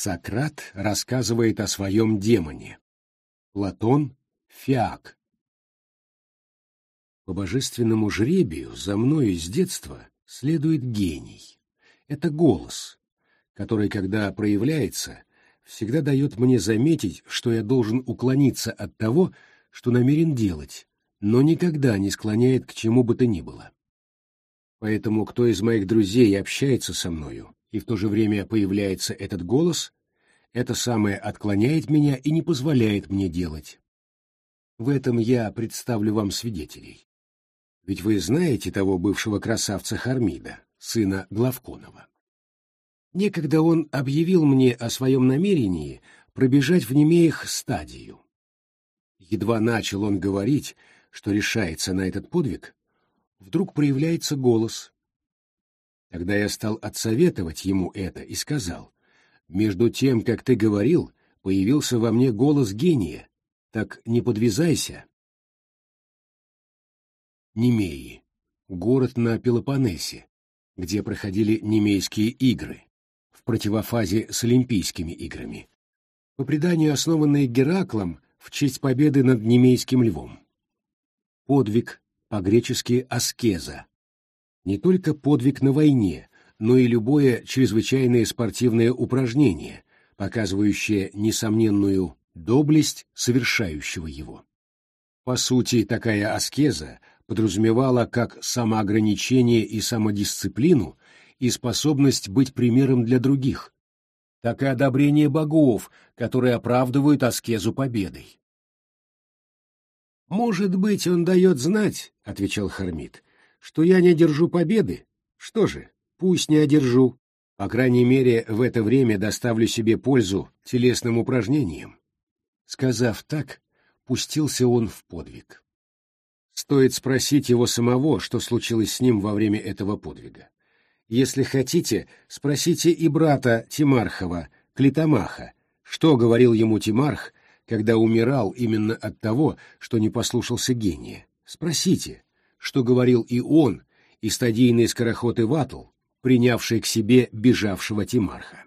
Сократ рассказывает о своем демоне. Платон — Фиак. По божественному жребию за мною с детства следует гений. Это голос, который, когда проявляется, всегда дает мне заметить, что я должен уклониться от того, что намерен делать, но никогда не склоняет к чему бы то ни было. Поэтому кто из моих друзей общается со мною, и в то же время появляется этот голос, это самое отклоняет меня и не позволяет мне делать. В этом я представлю вам свидетелей. Ведь вы знаете того бывшего красавца Хармида, сына Главконова. Некогда он объявил мне о своем намерении пробежать в Немеях стадию. Едва начал он говорить, что решается на этот подвиг, вдруг проявляется голос. Тогда я стал отсоветовать ему это и сказал, «Между тем, как ты говорил, появился во мне голос гения, так не подвязайся». Немеи. Город на Пелопоннесе, где проходили Немейские игры, в противофазе с Олимпийскими играми. По преданию, основанные Гераклом в честь победы над Немейским львом. Подвиг по-гречески аскеза. Не только подвиг на войне, но и любое чрезвычайное спортивное упражнение, показывающее несомненную доблесть совершающего его. По сути, такая аскеза подразумевала как самоограничение и самодисциплину и способность быть примером для других, так и одобрение богов, которые оправдывают аскезу победой. «Может быть, он дает знать, — отвечал Хармит, — что я не держу победы? Что же, пусть не одержу. По крайней мере, в это время доставлю себе пользу телесным упражнением». Сказав так, пустился он в подвиг. Стоит спросить его самого, что случилось с ним во время этого подвига. Если хотите, спросите и брата Тимархова, Клитомаха, что говорил ему Тимарх, когда умирал именно от того, что не послушался гения. Спросите, что говорил и он, и стадийный скороход Иватл, принявший к себе бежавшего Тимарха.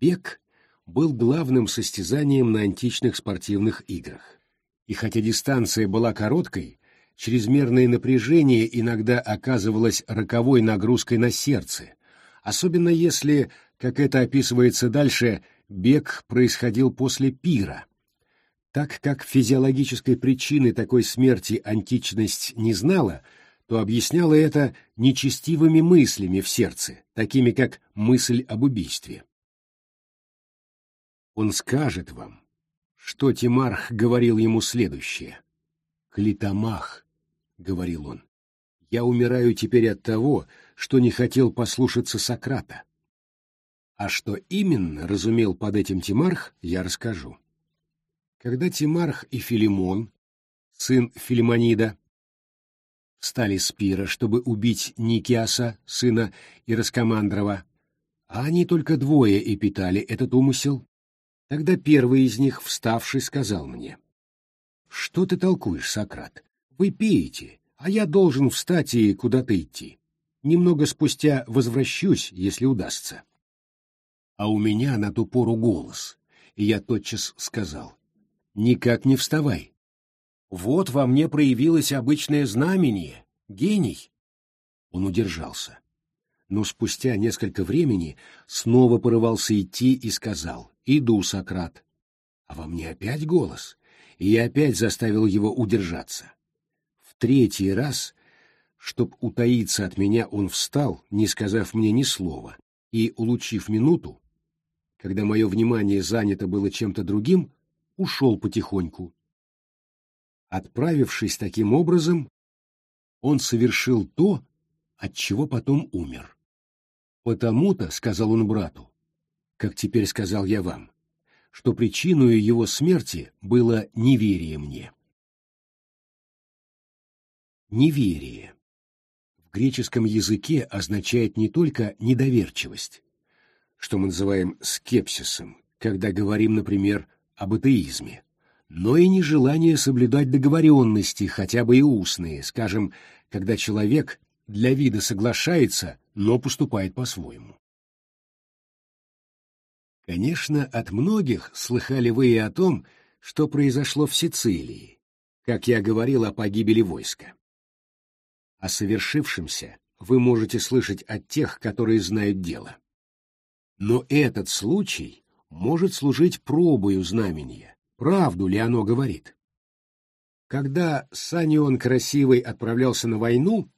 Бег был главным состязанием на античных спортивных играх. И хотя дистанция была короткой, чрезмерное напряжение иногда оказывалось роковой нагрузкой на сердце, особенно если, как это описывается дальше, бег происходил после пира. Так как физиологической причины такой смерти античность не знала, то объясняла это нечестивыми мыслями в сердце, такими как мысль об убийстве. Он скажет вам, что Тимарх говорил ему следующее. «Клитомах», — говорил он, — «я умираю теперь от того, что не хотел послушаться Сократа. А что именно разумел под этим Тимарх, я расскажу. Когда Тимарх и Филимон, сын Филимонида, встали с пира, чтобы убить Никиаса, сына Ираскомандрова, а они только двое и питали этот умысел, тогда первый из них, вставший, сказал мне, «Что ты толкуешь, Сократ? Вы пиете, а я должен встать и куда-то идти. Немного спустя возвращусь, если удастся» а у меня на ту пору голос, и я тотчас сказал, «Никак не вставай. Вот во мне проявилось обычное знамение, гений». Он удержался, но спустя несколько времени снова порывался идти и сказал, «Иду, Сократ». А во мне опять голос, и я опять заставил его удержаться. В третий раз, чтоб утаиться от меня, он встал, не сказав мне ни слова, и, улучив минуту, когда мое внимание занято было чем-то другим, ушел потихоньку. Отправившись таким образом, он совершил то, от чего потом умер. «Потому-то», — сказал он брату, — «как теперь сказал я вам, что причиной его смерти было неверие мне». Неверие в греческом языке означает не только недоверчивость, что мы называем скепсисом, когда говорим, например, об атеизме, но и нежелание соблюдать договоренности, хотя бы и устные, скажем, когда человек для вида соглашается, но поступает по-своему. Конечно, от многих слыхали вы и о том, что произошло в Сицилии, как я говорил о погибели войска. О совершившемся вы можете слышать от тех, которые знают дело. Но этот случай может служить пробою знамения, правду ли оно говорит. Когда Санион Красивый отправлялся на войну,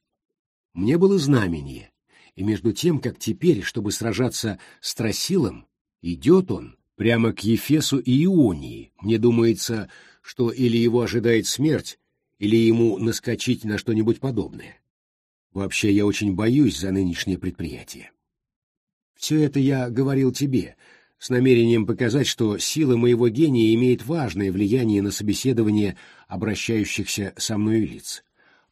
мне было знамение, и между тем, как теперь, чтобы сражаться с Трасилом, идет он прямо к Ефесу и Ионии, мне думается, что или его ожидает смерть, или ему наскочить на что-нибудь подобное. Вообще, я очень боюсь за нынешнее предприятие. Все это я говорил тебе, с намерением показать, что сила моего гения имеет важное влияние на собеседование обращающихся со мной лиц,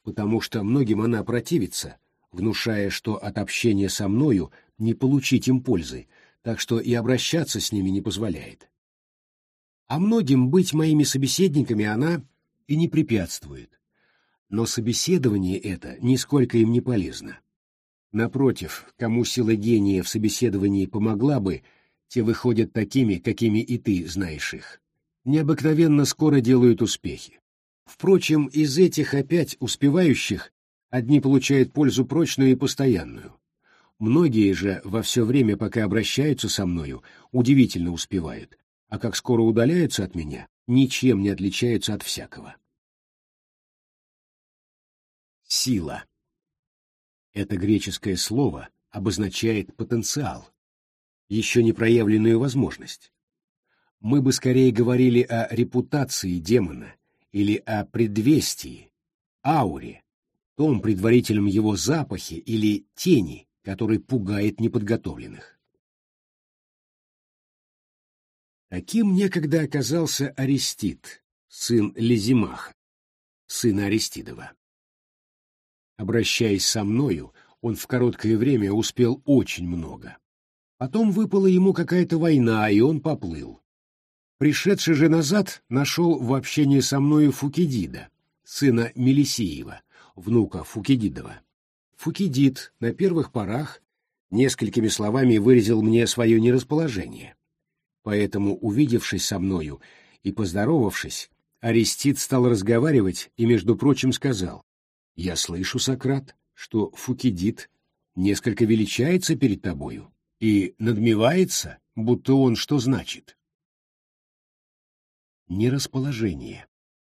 потому что многим она противится, внушая, что от общения со мною не получить им пользы, так что и обращаться с ними не позволяет. А многим быть моими собеседниками она и не препятствует. Но собеседование это нисколько им не полезно. Напротив, кому сила гения в собеседовании помогла бы, те выходят такими, какими и ты знаешь их. Необыкновенно скоро делают успехи. Впрочем, из этих опять успевающих одни получают пользу прочную и постоянную. Многие же во все время, пока обращаются со мною, удивительно успевают, а как скоро удаляются от меня, ничем не отличаются от всякого. Сила. Это греческое слово обозначает потенциал, еще не проявленную возможность. Мы бы скорее говорили о репутации демона или о предвестии, ауре, том предварительном его запахе или тени, который пугает неподготовленных. Таким некогда оказался Арестит, сын Лизимаха, сына Аристидова. Обращаясь со мною, он в короткое время успел очень много. Потом выпала ему какая-то война, и он поплыл. Пришедший же назад нашел в общении со мною Фукидида, сына Мелисиева, внука Фукидидова. Фукидид на первых порах несколькими словами выразил мне свое нерасположение. Поэтому, увидевшись со мною и поздоровавшись, Арестит стал разговаривать и, между прочим, сказал, «Я слышу, Сократ, что Фукидид несколько величается перед тобою и надмевается, будто он что значит. Нерасположение,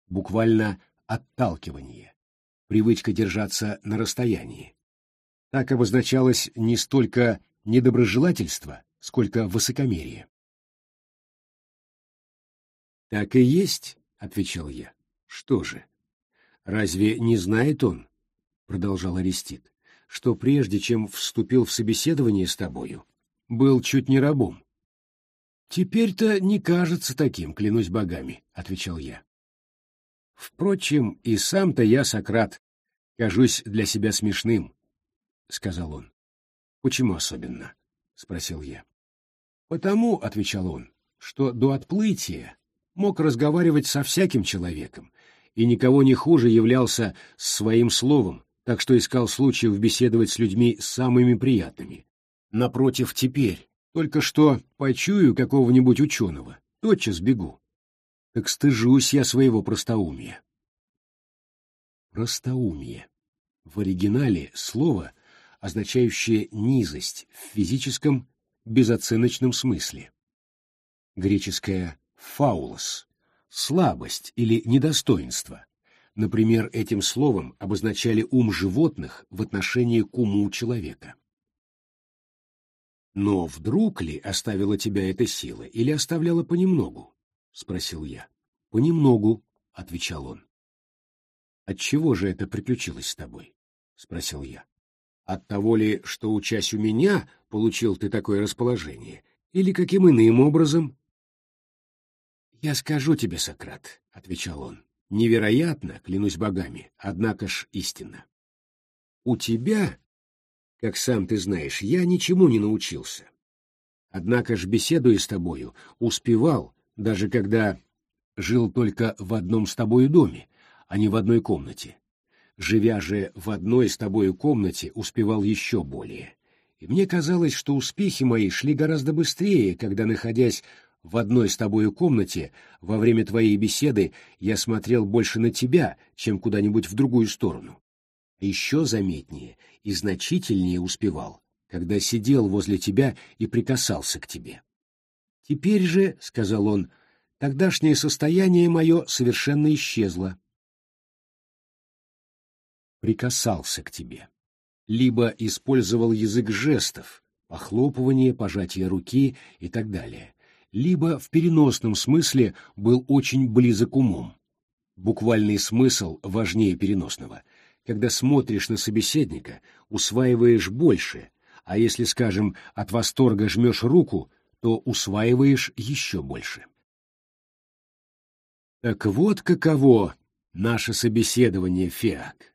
буквально отталкивание, привычка держаться на расстоянии. Так обозначалось не столько недоброжелательство, сколько высокомерие. «Так и есть», — отвечал я. «Что же? Разве не знает он, — продолжал Арестит, — что прежде чем вступил в собеседование с тобою, был чуть не рабом. «Теперь-то не кажется таким, клянусь богами», — отвечал я. «Впрочем, и сам-то я, Сократ, кажусь для себя смешным», — сказал он. «Почему особенно?» — спросил я. «Потому», — отвечал он, — «что до отплытия мог разговаривать со всяким человеком, и никого не хуже являлся своим словом, так что искал случаев беседовать с людьми самыми приятными, Напротив, теперь, только что почую какого-нибудь ученого, тотчас бегу. Так стыжусь я своего простоумия. Простоумие. В оригинале слово, означающее низость в физическом безоценочном смысле. Греческое «фаулос» — слабость или недостоинство. Например, этим словом обозначали ум животных в отношении к уму человека. Но вдруг ли оставила тебя эта сила или оставляла понемногу? — спросил я. — Понемногу, — отвечал он. — Отчего же это приключилось с тобой? — спросил я. — От того ли, что, учась у меня, получил ты такое расположение, или каким иным образом? — Я скажу тебе, Сократ, — отвечал он. — Невероятно, клянусь богами, однако ж истинно. У тебя как сам ты знаешь, я ничему не научился. Однако ж, беседуя с тобою, успевал, даже когда жил только в одном с тобою доме, а не в одной комнате. Живя же в одной с тобою комнате, успевал еще более. И мне казалось, что успехи мои шли гораздо быстрее, когда, находясь в одной с тобою комнате, во время твоей беседы я смотрел больше на тебя, чем куда-нибудь в другую сторону. Еще заметнее и значительнее успевал, когда сидел возле тебя и прикасался к тебе. Теперь же, — сказал он, — тогдашнее состояние мое совершенно исчезло. Прикасался к тебе. Либо использовал язык жестов, похлопывание, пожатие руки и так далее, либо в переносном смысле был очень близок умом. Буквальный смысл важнее переносного. Когда смотришь на собеседника, усваиваешь больше, а если, скажем, от восторга жмешь руку, то усваиваешь еще больше. Так вот каково наше собеседование, Феак.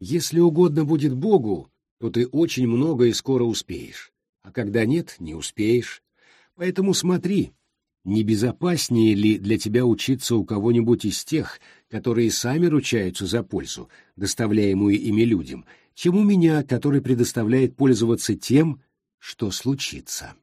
Если угодно будет Богу, то ты очень много и скоро успеешь, а когда нет, не успеешь. Поэтому смотри, не безопаснее ли для тебя учиться у кого-нибудь из тех, которые сами ручаются за пользу, доставляемую ими людям, чем у меня, который предоставляет пользоваться тем, что случится.